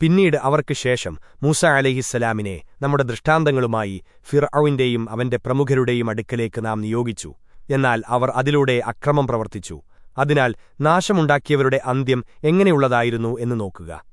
പിന്നീട് അവർക്ക് ശേഷം മൂസ അലഹിസ്സലാമിനെ നമ്മുടെ ദൃഷ്ടാന്തങ്ങളുമായി ഫിർ അവന്റെ പ്രമുഖരുടെയും അടുക്കലേക്ക് നാം നിയോഗിച്ചു. എന്നാൽ അവർ അതിലൂടെ അക്രമം പ്രവർത്തിച്ചു. അതിനാൽ നാശമുണ്ടാക്കിയവരുടെ അന്ത്യം എങ്ങനെയുള്ളതായിരുന്നു എന്ന് നോക്കുക.